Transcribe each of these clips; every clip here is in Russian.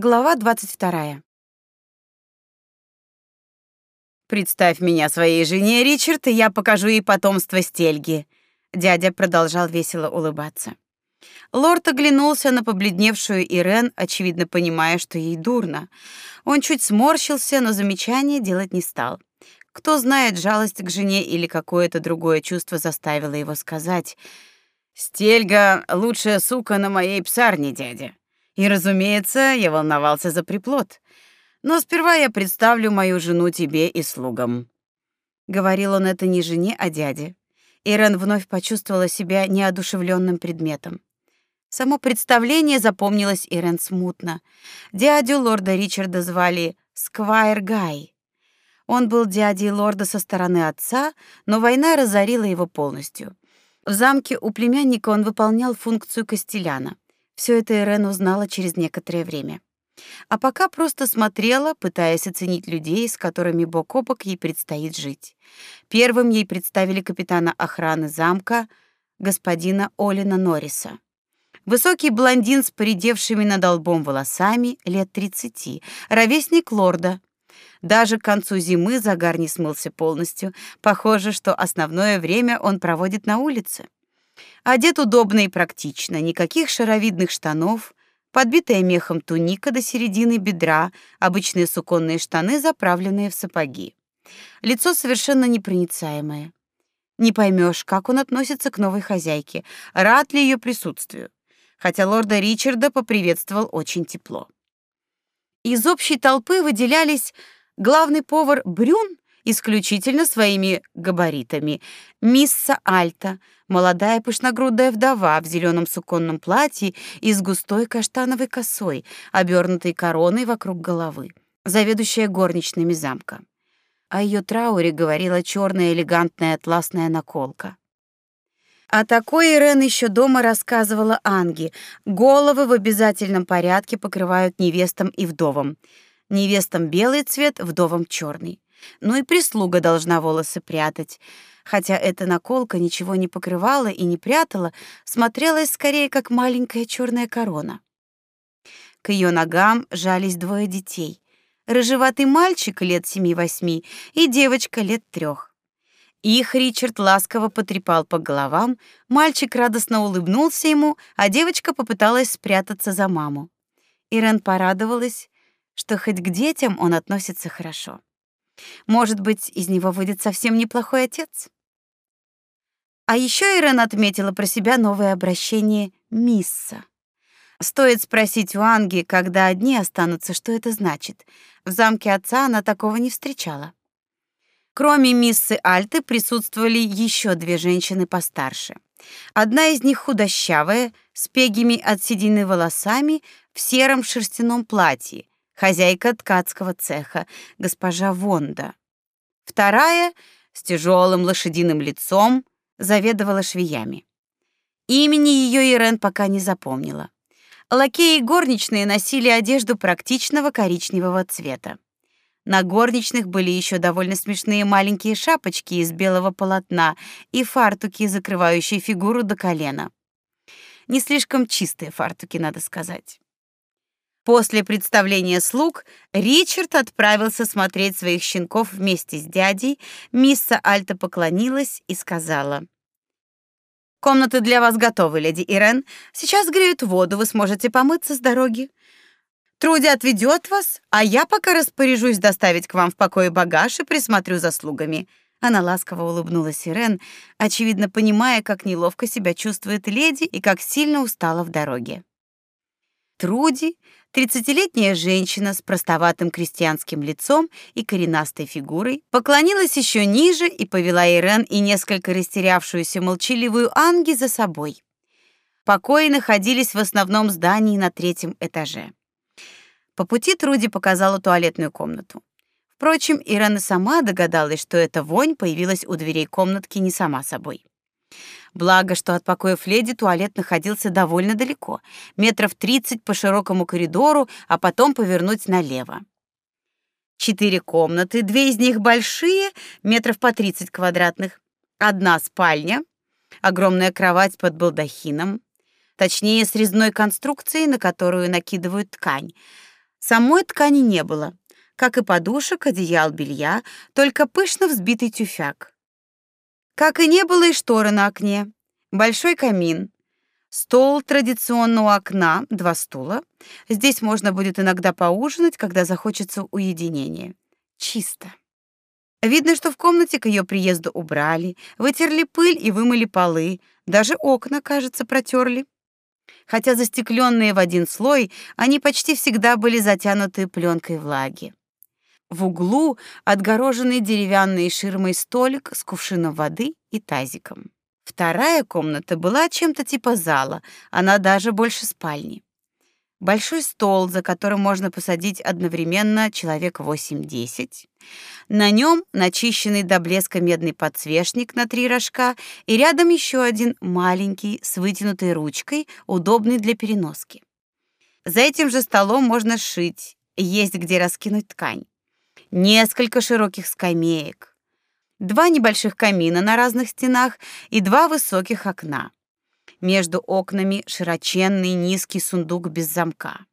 Глава 22. Представь меня своей жене, Ричард, и я покажу ей потомство Стельги. Дядя продолжал весело улыбаться. Лорд оглянулся на побледневшую Ирен, очевидно понимая, что ей дурно. Он чуть сморщился, но замечание делать не стал. Кто знает, жалость к жене или какое-то другое чувство заставило его сказать: "Стельга лучшая сука на моей псарне, дядя". И, разумеется, я волновался за приплод. Но сперва я представлю мою жену тебе и слугам. Говорил он это не жене, а дяде. Ирен вновь почувствовала себя неодушевленным предметом. Само представление запомнилось Ирен смутно. Дядю лорда Ричарда звали Сквайр Гай. Он был дядей лорда со стороны отца, но война разорила его полностью. В замке у племянника он выполнял функцию костеляна. Все это Ирен узнала через некоторое время. А пока просто смотрела, пытаясь оценить людей, с которыми бок о бок ей предстоит жить. Первым ей представили капитана охраны замка, господина Олина Норриса. Высокий блондин с поредевшими над лбом волосами, лет тридцати, ровесник лорда. Даже к концу зимы загар не смылся полностью. Похоже, что основное время он проводит на улице. Одет удобно и практично, никаких шаровидных штанов, подбитая мехом туника до середины бедра, обычные суконные штаны, заправленные в сапоги. Лицо совершенно непроницаемое. Не поймешь, как он относится к новой хозяйке, рад ли ее присутствию. Хотя лорда Ричарда поприветствовал очень тепло. Из общей толпы выделялись главный повар Брюн исключительно своими габаритами, мисса Альта, молодая пышногрудая вдова в зеленом суконном платье и с густой каштановой косой, обернутой короной вокруг головы, заведующая горничными замка. О ее трауре говорила черная элегантная атласная наколка. О такой Ирен еще дома рассказывала Анги. Головы в обязательном порядке покрывают невестам и вдовам. Невестам белый цвет, вдовам черный. Ну и прислуга должна волосы прятать. Хотя эта наколка ничего не покрывала и не прятала, смотрелась скорее как маленькая черная корона. К ее ногам жались двое детей. Рыжеватый мальчик лет семи-восьми и девочка лет трех. Их Ричард ласково потрепал по головам, мальчик радостно улыбнулся ему, а девочка попыталась спрятаться за маму. Ирен порадовалась, что хоть к детям он относится хорошо. Может быть, из него выйдет совсем неплохой отец. А еще Ирен отметила про себя новое обращение «мисса». Стоит спросить у Анги, когда одни останутся, что это значит. В замке отца она такого не встречала. Кроме миссы Альты присутствовали еще две женщины постарше. Одна из них худощавая, с пегими от седины волосами, в сером шерстяном платье, хозяйка ткацкого цеха, госпожа Вонда. Вторая, с тяжелым лошадиным лицом, заведовала швеями. Имени ее Ирен пока не запомнила. Лакеи и горничные носили одежду практичного коричневого цвета. На горничных были еще довольно смешные маленькие шапочки из белого полотна и фартуки, закрывающие фигуру до колена. Не слишком чистые фартуки, надо сказать. После представления слуг Ричард отправился смотреть своих щенков вместе с дядей. Мисса Альта поклонилась и сказала: Комнаты для вас готовы, леди Ирен. Сейчас греют воду, вы сможете помыться с дороги. Труди отведет вас, а я пока распоряжусь доставить к вам в покое багаж и присмотрю за слугами. Она ласково улыбнулась Ирен, очевидно понимая, как неловко себя чувствует леди и как сильно устала в дороге. Труди, тридцатилетняя женщина с простоватым крестьянским лицом и коренастой фигурой, поклонилась еще ниже и повела Ирен и несколько растерявшуюся молчаливую Анги за собой. Покои находились в основном здании на третьем этаже. По пути Труди показала туалетную комнату. Впрочем, Ирен и сама догадалась, что эта вонь появилась у дверей комнатки не сама собой. Благо, что от покоев леди туалет находился довольно далеко, метров тридцать по широкому коридору, а потом повернуть налево. Четыре комнаты, две из них большие, метров по тридцать квадратных. Одна спальня, огромная кровать под балдахином, точнее, с резной конструкцией, на которую накидывают ткань. Самой ткани не было, как и подушек, одеял, белья, только пышно взбитый тюфяк. Как и не было и шторы на окне, большой камин, стол традиционно у окна, два стула. Здесь можно будет иногда поужинать, когда захочется уединения. Чисто. Видно, что в комнате к ее приезду убрали, вытерли пыль и вымыли полы, даже окна, кажется, протерли. Хотя застекленные в один слой, они почти всегда были затянуты пленкой влаги. В углу отгороженный деревянной ширмой столик с кувшином воды и тазиком. Вторая комната была чем-то типа зала, она даже больше спальни. Большой стол, за которым можно посадить одновременно человек 8-10. На нем начищенный до блеска медный подсвечник на три рожка и рядом еще один маленький с вытянутой ручкой, удобный для переноски. За этим же столом можно шить, есть где раскинуть ткань. Несколько широких скамеек, два небольших камина на разных стенах и два высоких окна. Между окнами широченный низкий сундук без замка.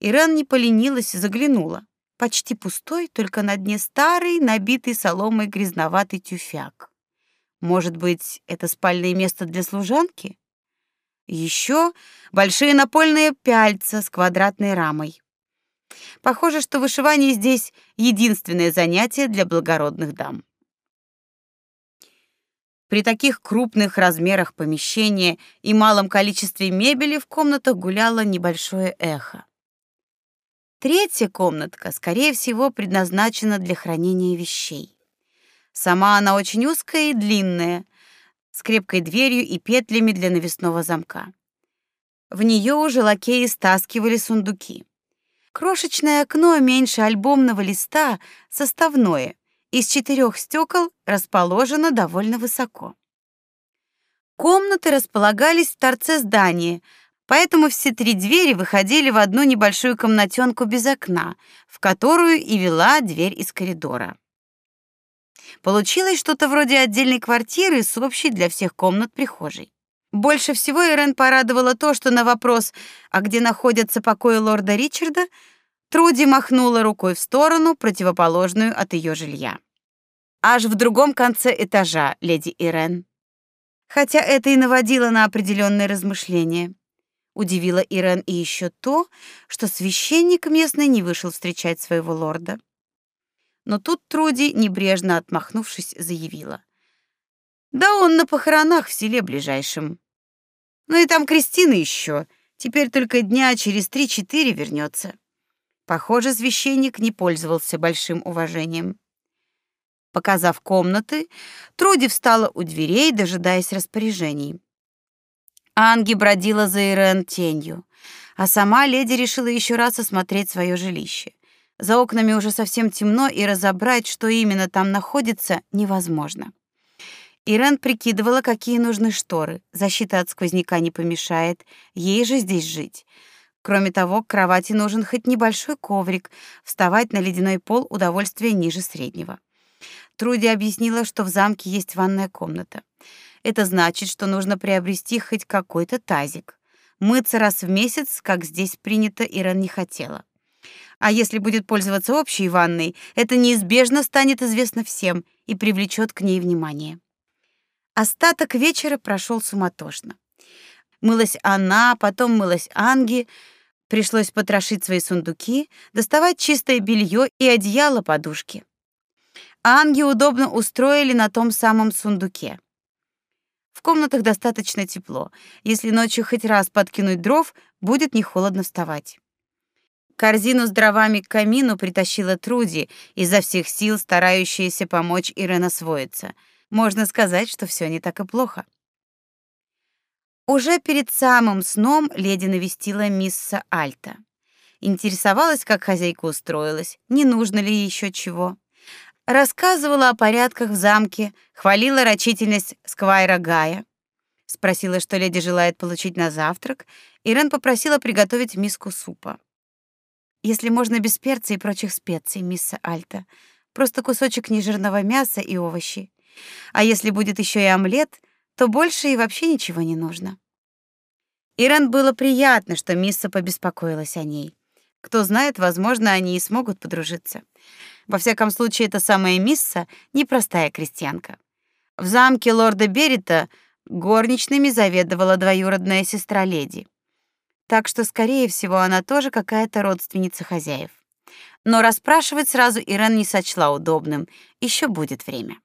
Ирен не поленилась и заглянула. Почти пустой, только на дне старый, набитый соломой грязноватый тюфяк. Может быть, это спальное место для служанки? Еще большие напольные пяльца с квадратной рамой. Похоже, что вышивание здесь единственное занятие для благородных дам. При таких крупных размерах помещения и малом количестве мебели в комнатах гуляло небольшое эхо. Третья комнатка, скорее всего, предназначена для хранения вещей. Сама она очень узкая и длинная, с крепкой дверью и петлями для навесного замка. В нее уже лакеи стаскивали сундуки. Крошечное окно меньше альбомного листа, составное, из четырех стекол расположено довольно высоко. Комнаты располагались в торце здания, поэтому все три двери выходили в одну небольшую комнатенку без окна, в которую и вела дверь из коридора. Получилось что-то вроде отдельной квартиры с общей для всех комнат прихожей. Больше всего Ирен порадовало то, что на вопрос, а где находятся покои лорда Ричарда, Труди махнула рукой в сторону, противоположную от ее жилья. Аж в другом конце этажа, леди Ирен. Хотя это и наводило на определенные размышления. Удивило Ирен и еще то, что священник местный не вышел встречать своего лорда. Но тут Труди, небрежно отмахнувшись, заявила: "Да он на похоронах в селе ближайшем. Ну и там Кристина еще. Теперь только дня через три-четыре вернется. Похоже, священник не пользовался большим уважением. Показав комнаты, Труди встала у дверей, дожидаясь распоряжений. Анги бродила за Ирен тенью, а сама леди решила еще раз осмотреть свое жилище. За окнами уже совсем темно, и разобрать, что именно там находится, невозможно. Ирен прикидывала, какие нужны шторы. Защита от сквозняка не помешает, ей же здесь жить. Кроме того, к кровати нужен хоть небольшой коврик, вставать на ледяной пол удовольствие ниже среднего. Труди объяснила, что в замке есть ванная комната. Это значит, что нужно приобрести хоть какой-то тазик. Мыться раз в месяц, как здесь принято, Иран не хотела. А если будет пользоваться общей ванной, это неизбежно станет известно всем и привлечет к ней внимание. Остаток вечера прошел суматошно. Мылась она, потом мылась Анги, Пришлось потрошить свои сундуки, доставать чистое белье и одеяло-подушки. Анги удобно устроили на том самом сундуке. В комнатах достаточно тепло. Если ночью хоть раз подкинуть дров, будет не холодно вставать. Корзину с дровами к камину притащила Труди, изо всех сил старающаяся помочь Ирен освоиться. Можно сказать, что все не так и плохо. Уже перед самым сном леди навестила мисса Альта. Интересовалась, как хозяйка устроилась, не нужно ли еще чего. Рассказывала о порядках в замке, хвалила рачительность сквайра Гая. Спросила, что леди желает получить на завтрак, и Рен попросила приготовить миску супа. Если можно без перца и прочих специй, мисса Альта. Просто кусочек нежирного мяса и овощи. А если будет еще и омлет — то больше и вообще ничего не нужно. Ирен было приятно, что Мисса побеспокоилась о ней. Кто знает, возможно, они и смогут подружиться. Во всяком случае, эта самая Мисса непростая крестьянка. В замке лорда Берита горничными заведовала двоюродная сестра леди. Так что, скорее всего, она тоже какая-то родственница хозяев. Но расспрашивать сразу Ирен не сочла удобным. Еще будет время.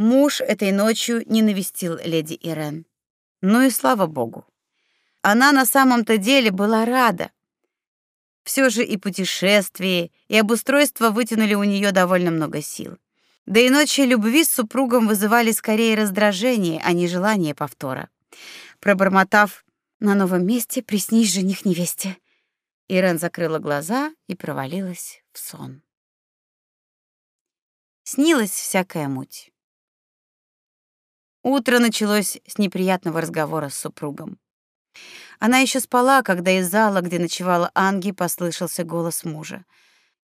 Муж этой ночью не навестил леди Ирен. Ну и слава богу. Она на самом-то деле была рада. Все же и путешествие, и обустройство вытянули у нее довольно много сил. Да и ночи любви с супругом вызывали скорее раздражение, а не желание повтора. Пробормотав «На новом месте приснись жених невесте», Ирен закрыла глаза и провалилась в сон. Снилась всякая муть. Утро началось с неприятного разговора с супругом. Она еще спала, когда из зала, где ночевала Анги, послышался голос мужа.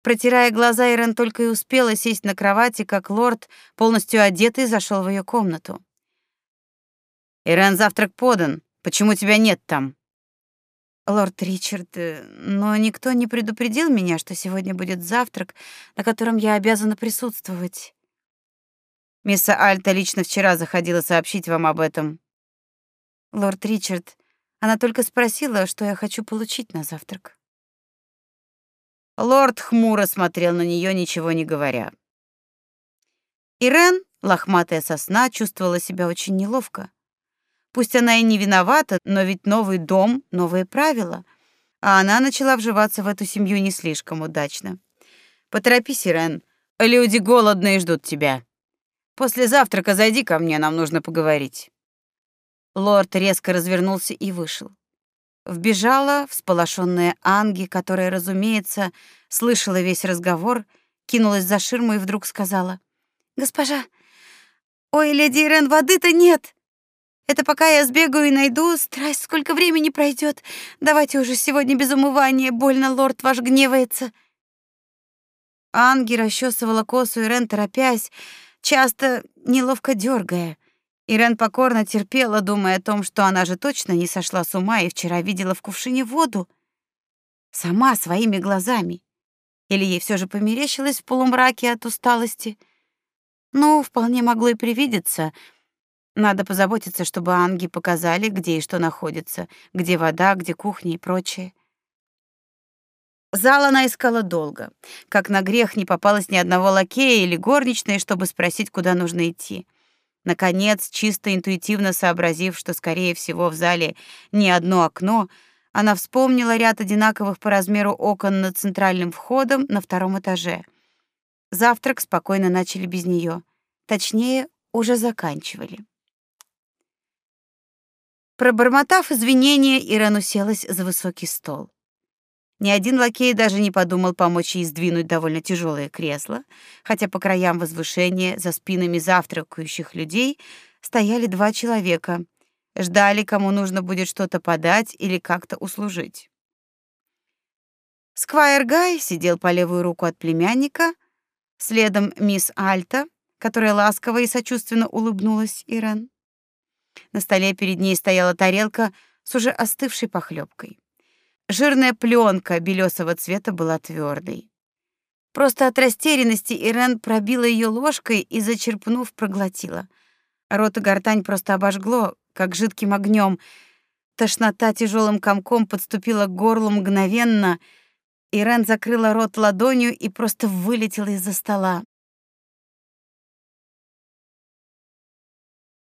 Протирая глаза, Ирен только и успела сесть на кровати, как лорд, полностью одетый, зашел в ее комнату. «Ирен, завтрак подан. Почему тебя нет там?» «Лорд Ричард, э, но никто не предупредил меня, что сегодня будет завтрак, на котором я обязана присутствовать». Мисс Альта лично вчера заходила сообщить вам об этом. Лорд Ричард, она только спросила, что я хочу получить на завтрак. Лорд хмуро смотрел на нее, ничего не говоря. Ирен, лохматая сосна, чувствовала себя очень неловко. Пусть она и не виновата, но ведь новый дом, новые правила, а она начала вживаться в эту семью не слишком удачно. Поторопись, Ирен, люди голодные ждут тебя. После завтрака зайди ко мне, нам нужно поговорить. Лорд резко развернулся и вышел. Вбежала всполошенная Анги, которая, разумеется, слышала весь разговор, кинулась за ширму и вдруг сказала: "Госпожа, ой, леди Ирен, воды-то нет. Это пока я сбегаю и найду, страсть сколько времени пройдет. Давайте уже сегодня без умывания, больно лорд ваш гневается". Анги расчесывала косу Ирен, торопясь, часто неловко дергая. Ирен покорно терпела, думая о том, что она же точно не сошла с ума и вчера видела в кувшине воду. Сама, своими глазами. Или ей все же померещилось в полумраке от усталости. Ну, вполне могло и привидеться. Надо позаботиться, чтобы анги показали, где и что находится, где вода, где кухня и прочее. Зал она искала долго. Как на грех не попалось ни одного лакея или горничной, чтобы спросить, куда нужно идти. Наконец, чисто интуитивно сообразив, что скорее всего в зале не одно окно, она вспомнила ряд одинаковых по размеру окон над центральным входом на втором этаже. Завтрак спокойно начали без нее, точнее, уже заканчивали. Пробормотав извинения, Иран уселась за высокий стол. Ни один лакей даже не подумал помочь ей сдвинуть довольно тяжелое кресло, хотя по краям возвышения, за спинами завтракающих людей, стояли два человека, ждали, кому нужно будет что-то подать или как-то услужить. Сквайр Гай сидел по левую руку от племянника, следом мисс Альта, которая ласково и сочувственно улыбнулась Ирен. На столе перед ней стояла тарелка с уже остывшей похлебкой. Жирная пленка белесого цвета была твердой. Просто от растерянности Ирен пробила ее ложкой и, зачерпнув, проглотила. Рот и гортань просто обожгло, как жидким огнем. Тошнота тяжелым комком подступила к горлу мгновенно. Ирен закрыла рот ладонью и просто вылетела из-за стола.